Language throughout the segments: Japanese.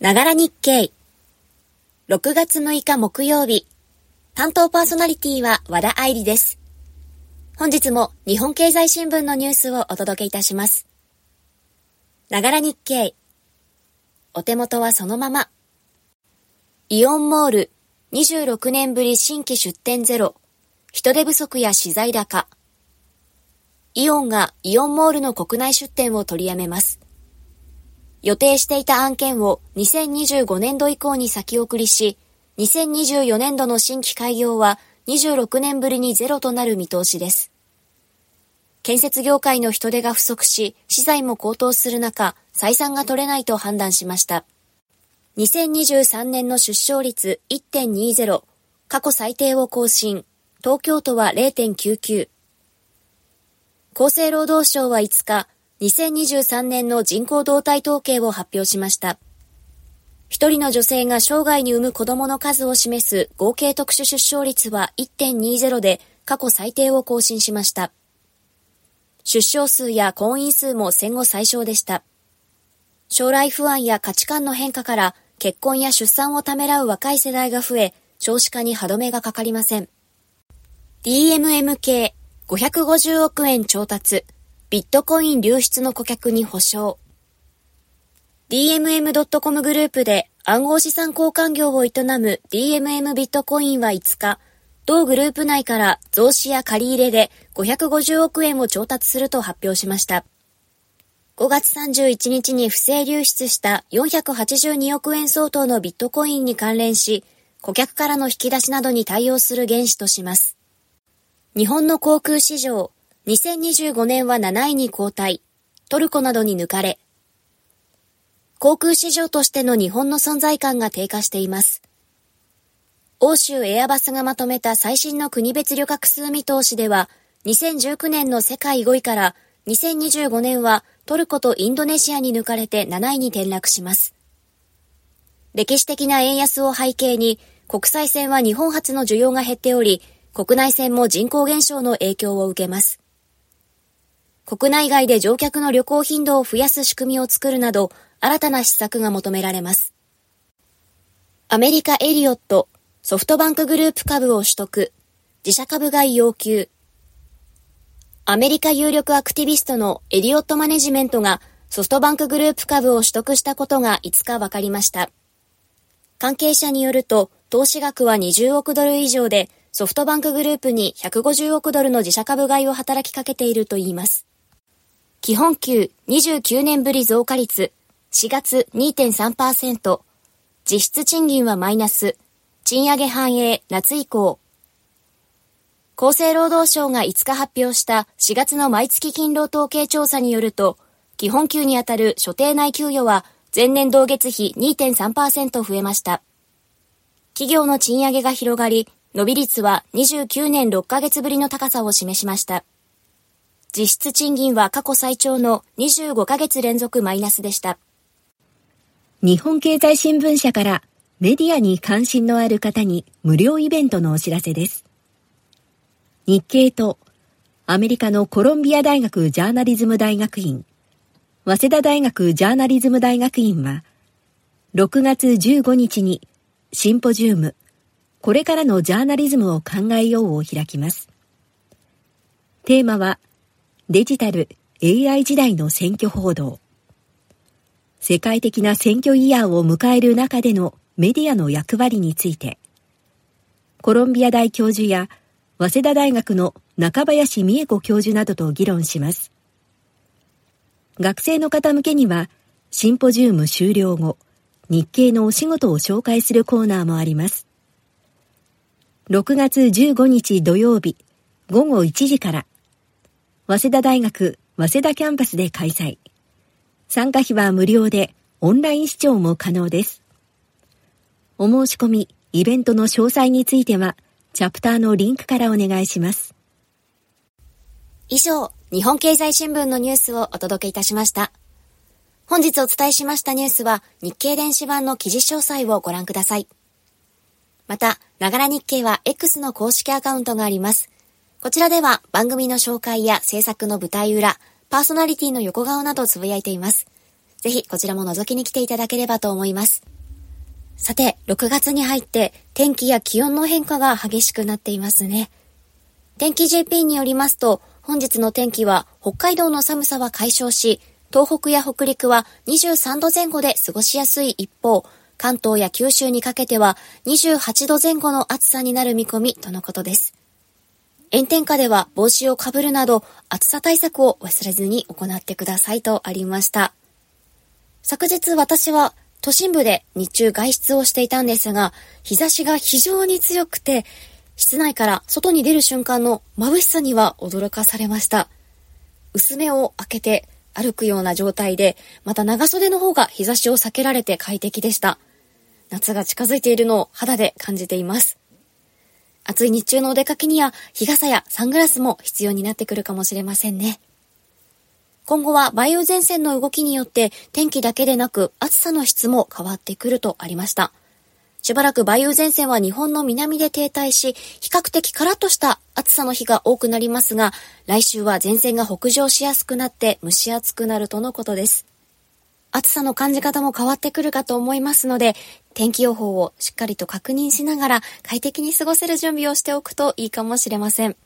ながら日経。6月6日木曜日。担当パーソナリティは和田愛理です。本日も日本経済新聞のニュースをお届けいたします。ながら日経。お手元はそのまま。イオンモール26年ぶり新規出店ゼロ。人手不足や資材高。イオンがイオンモールの国内出店を取りやめます。予定していた案件を2025年度以降に先送りし、2024年度の新規開業は26年ぶりにゼロとなる見通しです。建設業界の人手が不足し、資材も高騰する中、採算が取れないと判断しました。2023年の出生率1.20、過去最低を更新、東京都は0.99。厚生労働省は5日、2023年の人口動態統計を発表しました。一人の女性が生涯に産む子供の数を示す合計特殊出生率は1.20で過去最低を更新しました。出生数や婚姻数も戦後最小でした。将来不安や価値観の変化から結婚や出産をためらう若い世代が増え、少子化に歯止めがかかりません。DMM 系550億円調達。ビットコイン流出の顧客に保証。DMM.com グループで暗号資産交換業を営む DMM ビットコインは5日、同グループ内から増資や借り入れで550億円を調達すると発表しました。5月31日に不正流出した482億円相当のビットコインに関連し、顧客からの引き出しなどに対応する原資とします。日本の航空市場、2025年は7位に後退、トルコなどに抜かれ、航空市場としての日本の存在感が低下しています。欧州エアバスがまとめた最新の国別旅客数見通しでは、2019年の世界5位から2025年はトルコとインドネシアに抜かれて7位に転落します。歴史的な円安を背景に国際線は日本発の需要が減っており、国内線も人口減少の影響を受けます。国内外で乗客の旅行頻度を増やす仕組みを作るなど、新たな施策が求められます。アメリカエリオット、ソフトバンクグループ株を取得、自社株買い要求。アメリカ有力アクティビストのエリオットマネジメントがソフトバンクグループ株を取得したことが5日分かりました。関係者によると、投資額は20億ドル以上で、ソフトバンクグループに150億ドルの自社株買いを働きかけているといいます。基本給29年ぶり増加率4月2.3%実質賃金はマイナス賃上げ反映夏以降厚生労働省が5日発表した4月の毎月勤労統計調査によると基本給にあたる所定内給与は前年同月比2.3%増えました。企業の賃上げが広がり、伸び率は29年6ヶ月ぶりの高さを示しました。実質賃金は過去最長の25ヶ月連続マイナスでした。日本経済新聞社からメディアに関心のある方に無料イベントのお知らせです。日経とアメリカのコロンビア大学ジャーナリズム大学院、早稲田大学ジャーナリズム大学院は、6月15日にシンポジウム、これからのジャーナリズムを考えようを開きます。テーマは、デジタル AI 時代の選挙報道。世界的な選挙イヤーを迎える中でのメディアの役割について、コロンビア大教授や早稲田大学の中林美恵子教授などと議論します。学生の方向けには、シンポジウム終了後、日経のお仕事を紹介するコーナーもあります。6月15日土曜日午後1時から早稲田大学早稲田キャンパスで開催。参加費は無料で、オンライン視聴も可能です。お申し込み、イベントの詳細については、チャプターのリンクからお願いします。以上、日本経済新聞のニュースをお届けいたしました。本日お伝えしましたニュースは、日経電子版の記事詳細をご覧ください。また、ながら日経は X の公式アカウントがあります。こちらでは番組の紹介や制作の舞台裏、パーソナリティの横顔などつぶやいています。ぜひこちらも覗きに来ていただければと思います。さて、6月に入って天気や気温の変化が激しくなっていますね。天気 JP によりますと、本日の天気は北海道の寒さは解消し、東北や北陸は23度前後で過ごしやすい一方、関東や九州にかけては28度前後の暑さになる見込みとのことです。炎天下では帽子をかぶるなど暑さ対策を忘れずに行ってくださいとありました。昨日私は都心部で日中外出をしていたんですが、日差しが非常に強くて、室内から外に出る瞬間の眩しさには驚かされました。薄目を開けて歩くような状態で、また長袖の方が日差しを避けられて快適でした。夏が近づいているのを肌で感じています。暑い日中のお出かけには日傘やサングラスも必要になってくるかもしれませんね。今後は梅雨前線の動きによって天気だけでなく暑さの質も変わってくるとありました。しばらく梅雨前線は日本の南で停滞し、比較的カラッとした暑さの日が多くなりますが、来週は前線が北上しやすくなって蒸し暑くなるとのことです。暑さの感じ方も変わってくるかと思いますので、天気予報をしっかりと確認しながら快適に過ごせる準備をしておくといいかもしれません。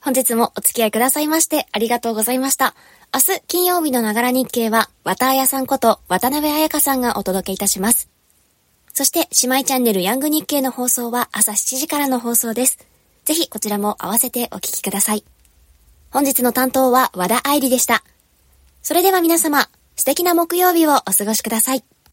本日もお付き合いくださいましてありがとうございました。明日金曜日のながら日経は、綿彩さんこと渡辺彩香さんがお届けいたします。そして、姉妹チャンネルヤング日経の放送は朝7時からの放送です。ぜひこちらも合わせてお聞きください。本日の担当は和田愛理でした。それでは皆様、素敵な木曜日をお過ごしください。